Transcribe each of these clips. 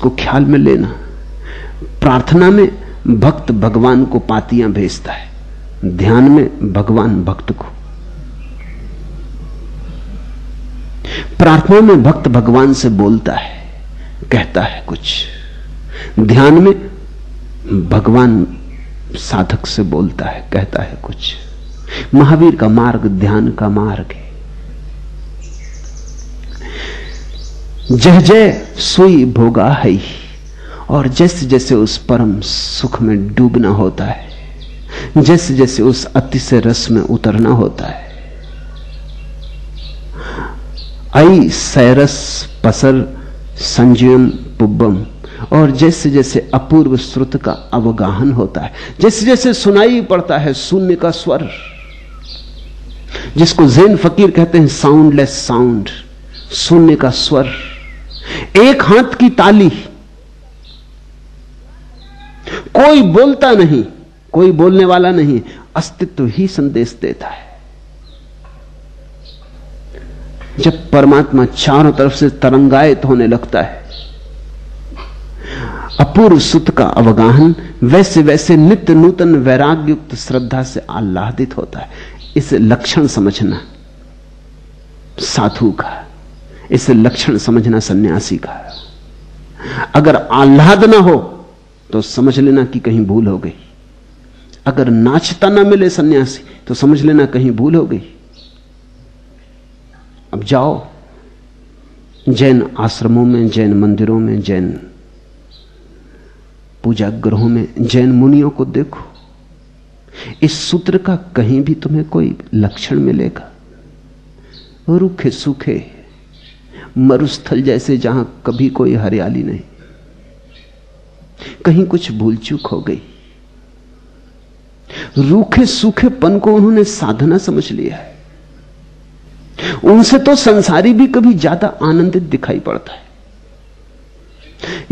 इसको ख्याल में लेना। प्रार्थना में भक्त भगवान को पातियाँ भेजता है। ध्यान में भगवान भक्त को। प्रार्थना में भक्त भगवान से बोलता है, कहता है कुछ। ध्यान में भगवान साधक से बोलता है, कहता है कुछ। महावीर का मार्ग ध्यान का मार्ग है। जय जय सुई भोगा है और जैसे जैसे उस परम सुख में डूबना होता है जैसे जैसे उस अति से रस में उतरना होता है। आई सैरस, पसर, संजयम, पुब्बम, और जैसे जैसे अपूर्व श्रुत का अवगाहन होता है जैसे जैसे सुनाई पड़ता है शून्य का स्वर, जिसको जैन फकीर कहते हैं साउंडलेस साउंड शून्य का स्वर। एक हाथ की ताली। कोई बोलता नहीं, कोई बोलने वाला नहीं, अस्तित्व ही संदेश देता है। जब परमात्मा चारों तरफ़ से तरंगायत होने लगता है, अपूर्व सुत का अवगाहन वैसे वैसे नित्य नूतन वैराग्युक्त श्रद्धा से आह्लादित होता है। इसे लक्षण समझना साधु का इसे लक्षण समझना सन्यासी का अगर आह्लाद ना हो तो समझ लेना कि कहीं भूल हो गई। अगर नाचता ना मिले सन्यासी तो समझ लेना कहीं भूल हो गई। अब जाओ, जैन आश्रमों में, जैन मंदिरों में, जैन पूजा ग्रहों में, जैन मुनियों को देखो। इस सूत्र का कहीं भी तुम्हें कोई लक्षण मिलेगा। रूखे सूखे मरुस्थल जैसे जहाँ कभी कोई हरियाली नहीं। कहीं कुछ भूल चूक हो गई। रूखे सूखे पन को उन्होंने साधना समझ लिया है। उनसे तो संसारी भी कभी ज़्यादा आनंदित दिखाई पड़ता है।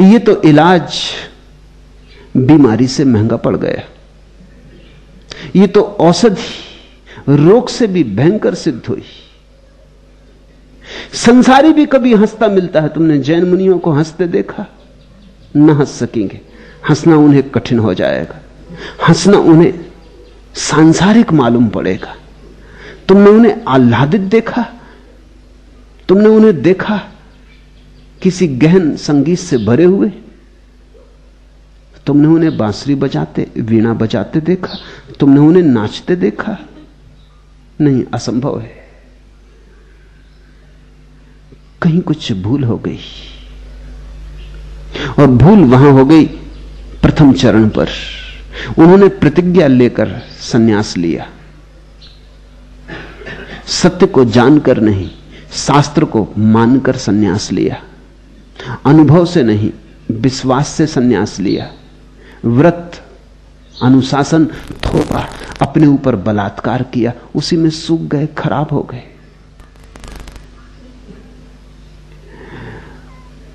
यह तो इलाज बीमारी से महँगा पड़ गया। ये तो औषधि रोग से भी भयंकर सिद्ध हुई। संसारी भी कभी हंसता मिलता है, तुमने जैन मुनियों को हँसते देखा? न हंस सकेंगे। हंसना उन्हें कठिन हो जाएगा। हंसना उन्हें सांसारिक मालूम पड़ेगा। तुमने उन्हें आह्लादित देखा? तुमने उन्हें देखा किसी गहन संगीत से भरे हुए? तुमने उन्हें बांसुरी बजाते, वीणा बजाते देखा? तुमने उन्हें नाचते देखा? नहीं, असंभव है। कहीं कुछ भूल हो गई। और भूल वहाँ हो गई प्रथम चरण पर। उन्होंने प्रतिज्ञा लेकर सन्यास लिया। सत्य को जानकर नहीं, शास्त्र को मानकर सन्यास लिया। अनुभव से नहीं, विश्वास से सन्यास लिया। व्रत, अनुशासन, थोपा, अपने ऊपर बलात्कार किया, उसी में सूख गए, खराब हो गए।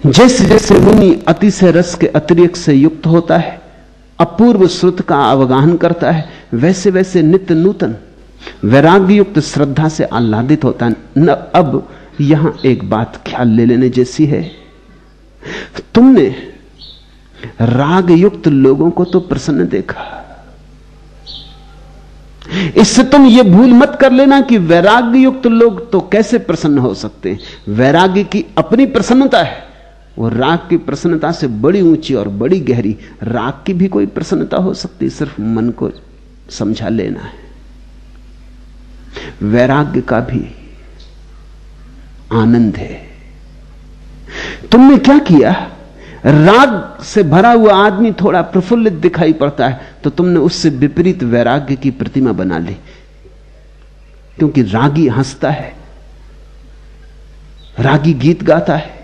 जैसे जैसे मुनि अति से रस के अतिरिक्त से युक्त होता है, अपूर्व श्रुत का अवगाहन करता है, वैसे वैसे नित्य नूतन वैराग्य युक्त श्रद्धा से आह्लादित होता है। न, अब यहाँ एक बात ख्याल ले लेने जैसी है। तुमने राग युक्त लोगों को तो प्रसन्न देखा। इससे तुम यह भूल मत कर लेना कि वैराग्य युक्त लोग तो कैसे प्रसन्न हो सकते हैं? वैराग्य की अपनी प्रसन्नता है। वो राग की प्रसन्नता से बड़ी ऊँची और बड़ी गहरी, राग की भी कोई प्रसन्नता हो सकती, सिर्फ़ मन को समझा लेना है। वैराग्य का भी आनंद है। तुमने क्या किया? राग से भरा हुआ आदमी थोड़ा प्रफुल्लित दिखाई पड़ता है तो तुमने उससे विपरीत वैराग्य की प्रतिमा बना ली। क्योंकि रागी हंसता है, रागी गीत गाता है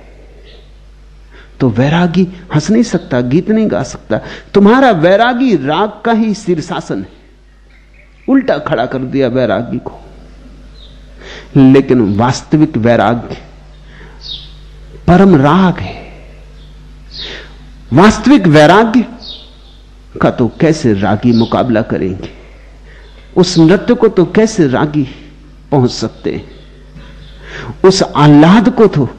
तो वैरागी हंस नहीं सकता, गीत नहीं गा सकता। तुम्हारा वैरागी राग का ही शीर्षासन है। उल्टा खड़ा कर दिया वैरागी को। लेकिन वास्तविक वैराग्य परम राग है। वास्तविक वैराग्य का तो कैसे रागी मुकाबला करेंगे? उस नृत्य को तो कैसे रागी पहुँच सकते हैं? उस आह्लाद को तो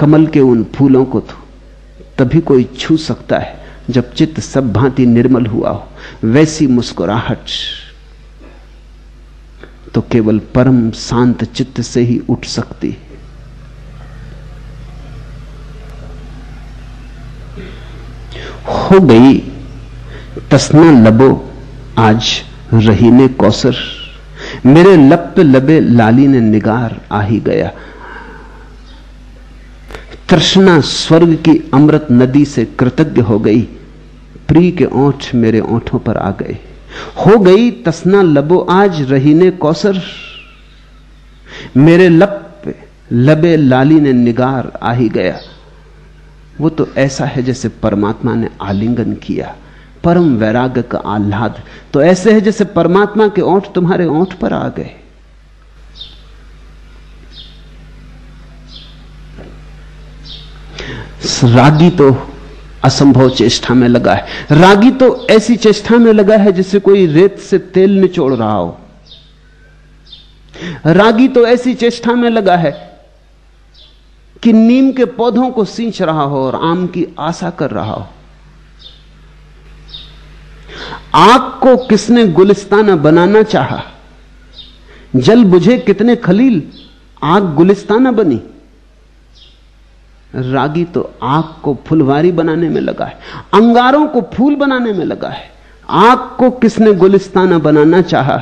कमल के उन फूलों को तो तभी कोई छू सकता है, जब चित्त सब भांति निर्मल हुआ हो। वैसी मुस्कुराहट। तो केवल परम शांत चित्त से ही उठ सकती है। हो गई। तस्ना लबो, आज रही ने कौसर। मेरे लब पे लबे लाली ने निगार आ ही गया। तृष्णा स्वर्ग की अमृत नदी से कृतज्ञ हो गई। प्री के ओठ मेरे ओठों पर आ गए। हो गई तसना लबो, आज रही ने कौसर। मेरे लब पे, लबे लाली ने निगार आ ही गया। वो तो ऐसा है जैसे परमात्मा ने आलिंगन किया। परम वैराग्य का आह्लाद। तो ऐसे है जैसे परमात्मा के ओठ तुम्हारे ओठ पर आ गए। रागी तो असंभव चेष्टा में लगा है। रागी तो ऐसी चेष्टा में लगा है जैसे कोई रेत से तेल निचोड़ रहा हो। रागी तो ऐसी चेष्टा में लगा है कि नीम के पौधों को सींच रहा हो और आम की आशा कर रहा हो। आग को किसने गुलिस्ताना बनाना चाहा? जल बुझे कितने खलील आग गुलिस्ताना बनी? रागी तो आग को फुलवारी बनाने में लगा है, अंगारों को फूल बनाने में लगा है। आग को किसने गुलिस्ताना बनाना चाहा?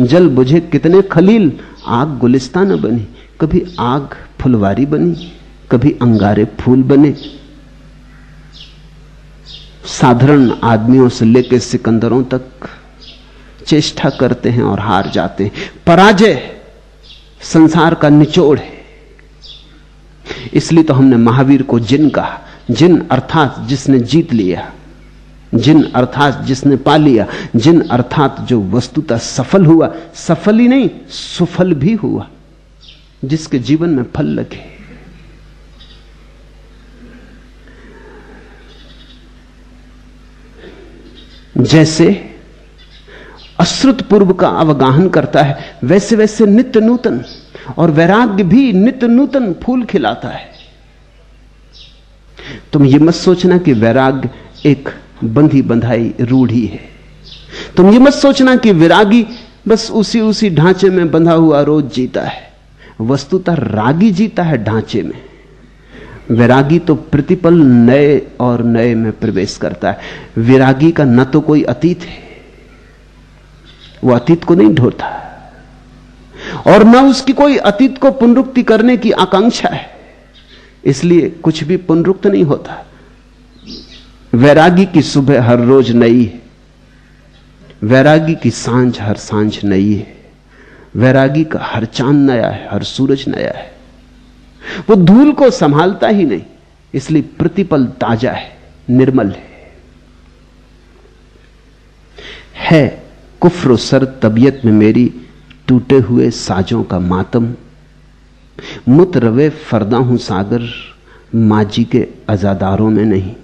जल बुझे कितने खलील, आग गुलिस्ताना बनी। कभी आग फुलवारी बनी, कभी अंगारे फूल बने। साधारण आदमियों से लेकर सिकंदरों तक चेष्टा करते हैं और हार जाते हैं। पराजय संसार का निचोड़ है। इसलिए तो हमने महावीर को जिन कहा। जिन अर्थात जिसने जीत लिया, जिन अर्थात जिसने पा लिया, जिन अर्थात जो वस्तुतः सफल हुआ, सफल ही नहीं, सुफल भी हुआ, जिसके जीवन में फल लगे। जैसे अश्रुत पूर्व का अवगाहन करता है वैसे वैसे नित्य नूतन और वैराग्य भी नित्य नूतन फूल खिलाता है। तुम ये मत सोचना कि वैराग्य एक बंधी बंधाई रूढ़ी है। तुम ये मत सोचना कि विरागी बस उसी उसी ढांचे में बंधा हुआ रोज जीता है। वस्तुतः रागी जीता है ढांचे में। वैरागी तो प्रतिपल नए और नए में प्रवेश करता है। विरागी का न तो कोई अतीत है। वो अतीत को नहीं ढोता और न उसकी कोई अतीत को पुनरुक्ति करने की आकांक्षा है। इसलिए कुछ भी पुनरुक्त नहीं होता। वैरागी की सुबह हर रोज नई है। वैरागी की साँझ हर साँझ नई है। वैरागी का हर चाँद नया है, हर सूरज नया है। वो धूल को संभालता ही नहीं, इसलिए प्रतिपल ताज़ा है, निर्मल है। है कुफ्र सर तबीयत में मेरी टूटे हुए साजों का मातम। मुत रवे फरदा हूँ सागर, माजी के अजादारों में नहीं।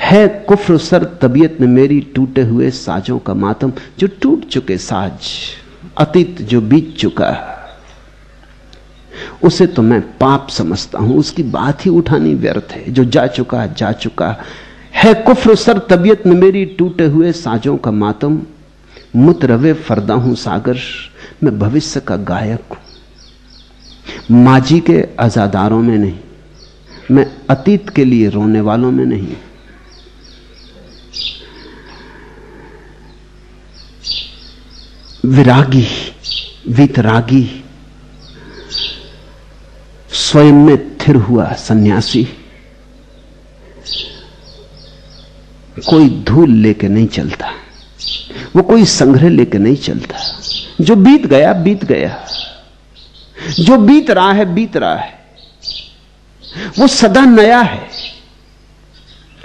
है कुफ्र सर तबीयत में मेरी टूटे हुए साजों का मातम, जो टूट चुके साज, अतीत जो बीत चुका। है उसे तो मैं पाप समझता हूँ, उसकी बात ही उठानी व्यर्थ है, जो जा चुका जा चुका। है कुफ्र सर तबीयत में मेरी टूटे हुए साजों का मातम मुत रवे फरदा हूँ सागर, मैं भविष्य का गायक हूँ। माजी के आजादारों में नहीं, मैं अतीत के लिए रोने वालों में नहीं। विरागी, वितरागी, स्वयं में थिर हुआ सन्यासी। कोई धूल लेके नहीं चलता। वो कोई संग्रह लेके नहीं चलता। जो बीत गया बीत गया। जो बीत रहा है, बीत रहा है। वो सदा नया है।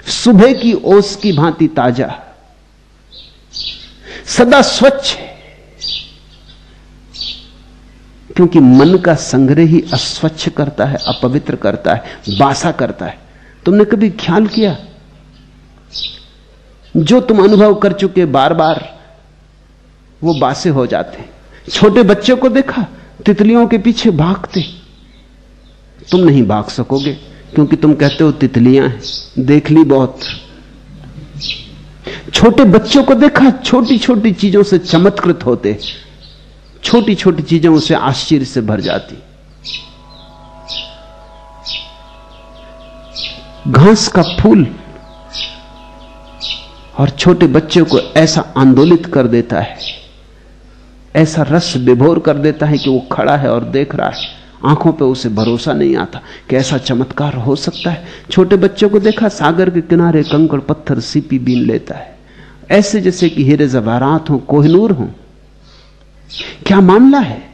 सुबह की ओस की भांति ताज़ा। सदा स्वच्छ है। क्योंकि मन का संग्रह ही अस्वच्छ करता है, अपवित्र करता है, बासा करता है। तुमने कभी ख्याल किया? जो तुम अनुभव कर चुके बार बार वो बासे हो जाते। छोटे बच्चे को देखा, तितलियों के पीछे भागते। तुम नहीं भाग सकोगे, क्योंकि तुम कहते हो तितलियाँ हैं। देख ली बहुत। छोटे बच्चों को देखा छोटी छोटी चीज़ों से चमत्कृत होते। छोटी छोटी चीज़ें उसे आश्चर्य से भर जाती। घास का फूल और छोटे बच्चों को ऐसा आंदोलित कर देता है। ऐसा रस विभोर कर देता है कि वो खड़ा है और देख रहा है। आँखों पे उसे भरोसा नहीं आता कि ऐसा चमत्कार हो सकता है। छोटे बच्चों को देखा, सागर के किनारे कंकड़ पत्थर सीपी बीन लेता है। ऐसे जैसे कि हीरे जवारात हो, कोहनूर हो। क्या मामला है?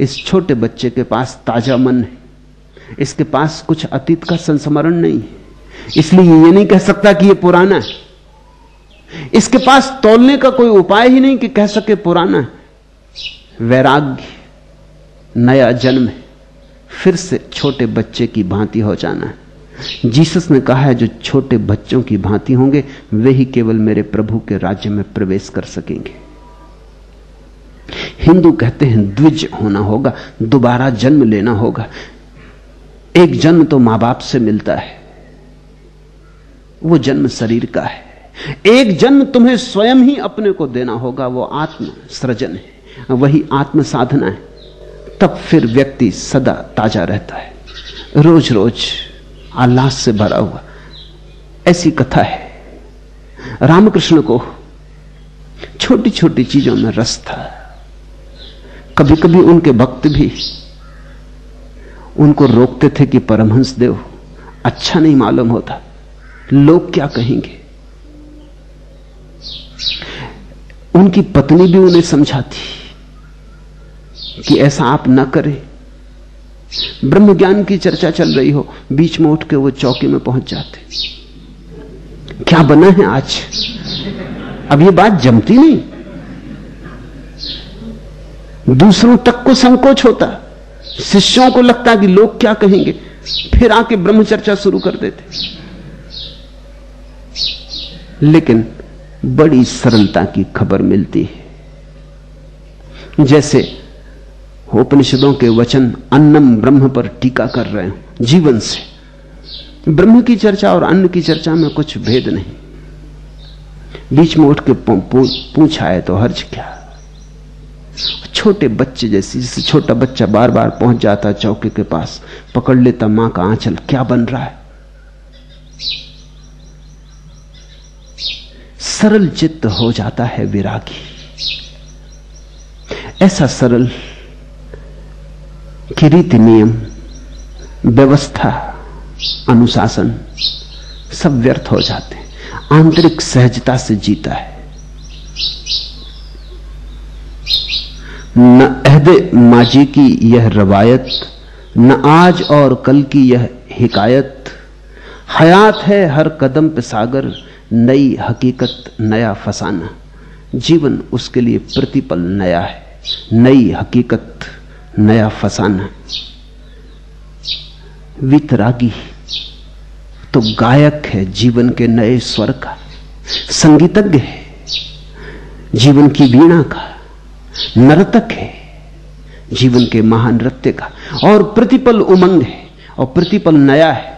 इस छोटे बच्चे के पास ताज़ा मन है। इसके पास कुछ अतीत का संस्मरण नहीं है। इसलिए ये नहीं कह सकता कि ये पुराना है। इसके पास तोलने का कोई उपाय ही नहीं कि कह सके पुराना है। वैराग्य, नया जन्म है। फिर से छोटे बच्चे की भांति हो जाना है। जीसस ने कहा है, जो छोटे बच्चों की भांति होंगे, वे ही केवल मेरे प्रभु के राज्य में प्रवेश कर सकेंगे। हिंदू कहते हैं, द्विज होना होगा, दोबारा जन्म लेना होगा। एक जन्म तो माँ बाप से मिलता है। वो जन्म शरीर का है। एक जन्म तुम्हें स्वयं ही अपने को देना होगा, वो आत्म सृजन है। वही आत्म साधना है। तब फिर व्यक्ति सदा ताज़ा रहता है। रोज रोज आह्लाद से भरा हुआ। ऐसी कथा है। रामकृष्ण को छोटी छोटी चीज़ों में रस था। कभी कभी उनके भक्त भी उनको रोकते थे कि परमहंस देव अच्छा नहीं मालूम होता। लोग क्या कहेंगे? उनकी पत्नी भी उन्हें समझाती। कि ऐसा आप ना करें। ब्रह्म ज्ञान की चर्चा चल रही हो, बीच में उठ के वो चौकी में पहुँच जाते। क्या बना है आज? अब ये बात जमती नहीं। दूसरों तक को संकोच होता। शिष्यों को लगता कि लोग क्या कहेंगे। फिर आके ब्रह्म चर्चा शुरू कर देते। लेकिन बड़ी सरलता की खबर मिलती है। जैसे उपनिषदों के वचन अन्नम ब्रह्म पर टीका कर रहे हैं, जीवन से। ब्रह्म की चर्चा और अन्न की चर्चा में कुछ भेद नहीं। बीच में उठ के पूछा है तो हर्ज क्या? छोटे बच्चे जैसी जैसे छोटा बच्चा बार बार पहुँच जाता चौके के पास, पकड़ लेता माँ का आंचल, क्या बन रहा है? सरल चित्त हो जाता है विरागी। ऐसा सरल रीति नियम व्यवस्था, अनुशासन सब व्यर्थ हो जाते हैं। आंतरिक सहजता से जीता है। न अहदे माजी की यह रवायत, न आज और कल की यह हिकायत। हयात है हर कदम पे सागर, नई हकीकत, नया फसाना। जीवन उसके लिए प्रतिपल नया है, नई हकीकत। नया फसाना। वितरागी तो गायक है जीवन के नए स्वर का। संगीतज्ञ है जीवन की वीणा का। नर्तक है जीवन के महान नृत्य का। और प्रतिपल उमंग है और प्रतिपल नया है।